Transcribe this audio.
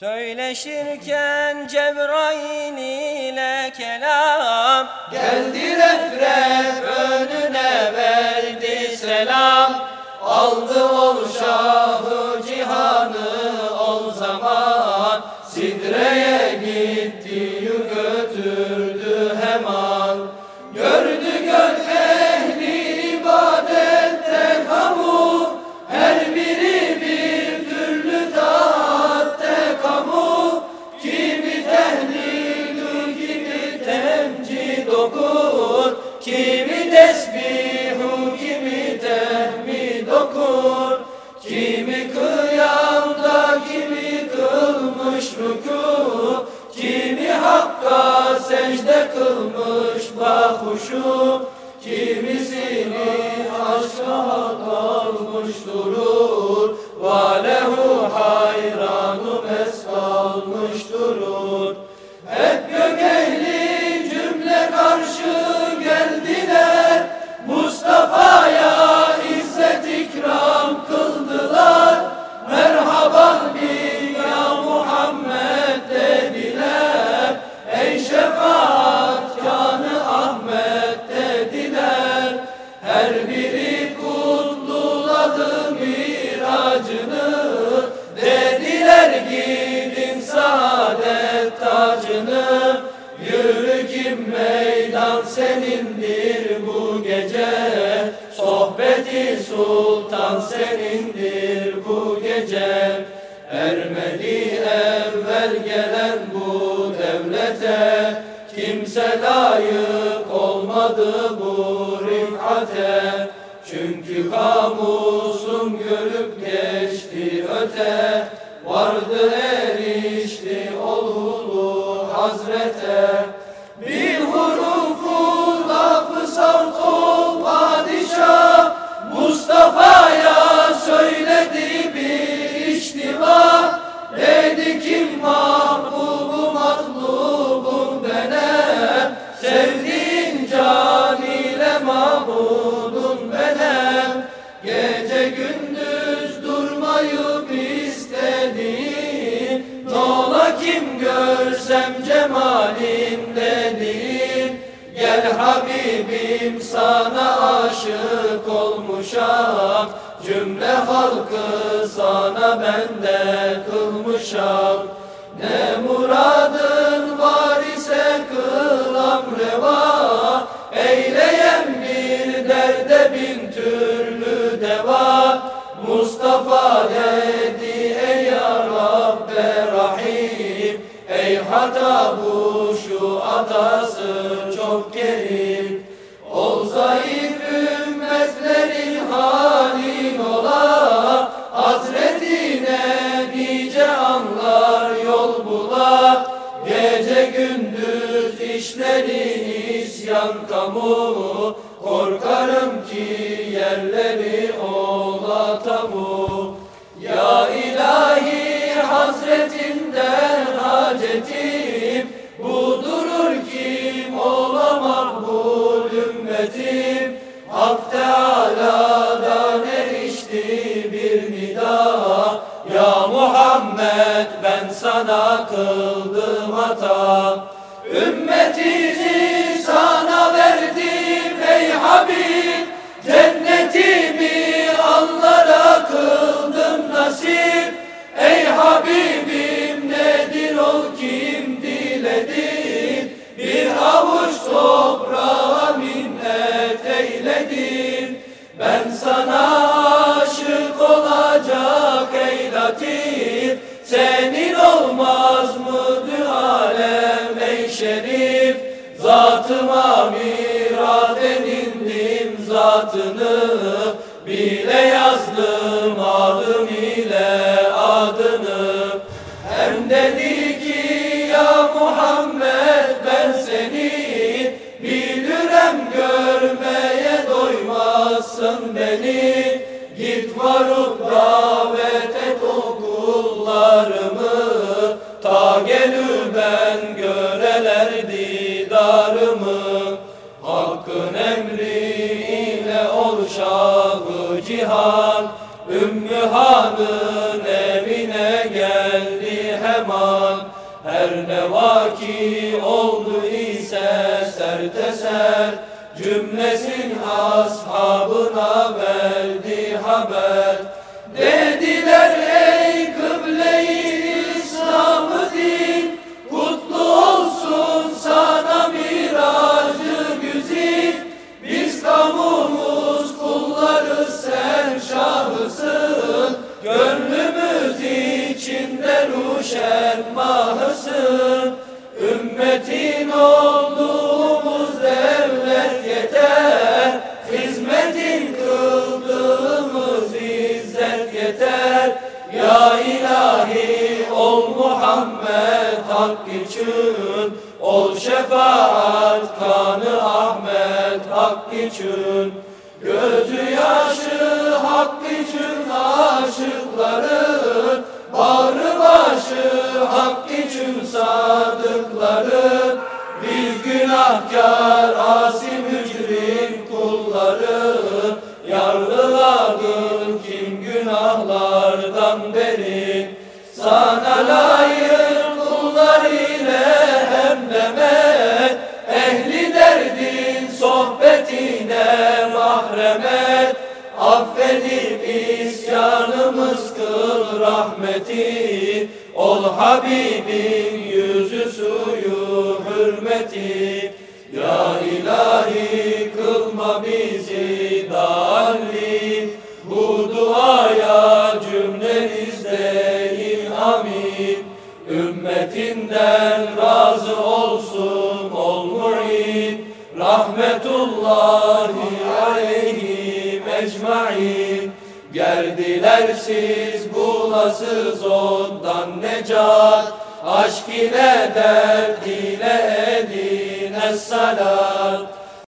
Söyleşirken Cebrail ile kelam. Geldi ref ref önüne verdi selam. Aldı ol şahı kalmış durur Yürü kim meydan senindir bu gece. Sohbeti sultan senindir bu gece. Ermedi evvel gelen bu devlete Kimse layık olmadı bu rifate. Çünkü kamusun görüp geçti öte Vardı olulu hazrete Bir hurufu lafı savt ol padişah Mustafa'ya görsem cemalin dediğin Gel Habibim sana aşık olmuşam Cümle halkı sana bende kılmışam Ne muradın işlerin isyan kamu Korkarım ki yerleri ola tabu. Ya ilahi hazretinden hacetim Budurur kim ola makbul ümmetim. Hak Teala'dan erişti bir nida. Ya Muhammed ben sana kıldım hata Ümmetini sana verdim ey Habib. Cennetimi anlara kıldım nasip. Ey Habibim Zatıma mirat edindim zatını Bile yazdım adım ile adını. Hem dedi ki ya Muhammed ben seni Bilürem görmeye doymazsın beni. Git varıp davet et okullarımı şahı cihan Ümmü Han'ın evine gel geldi hemen Her ne vaki oldu ise serteser Cümlesin ashabına verdi haber. Dediler Ümmetin olduğumuz devlet yeter. Hizmetin kıldığımız izzet yeter. Ya ilahi ol Muhammed hak için. Ol şefaat kanı Ahmet hak için. Gözü yaşı hak için aşıkların Bağrı başı beri Sana layık kullar ile hem demet Ehli derdin sohbetine mahremet Affedip isyanımız kıl rahmeti Ol Habibin ecmain Gerdiler siz bulasız ondan necat. Aşk ile dert ile edin es salat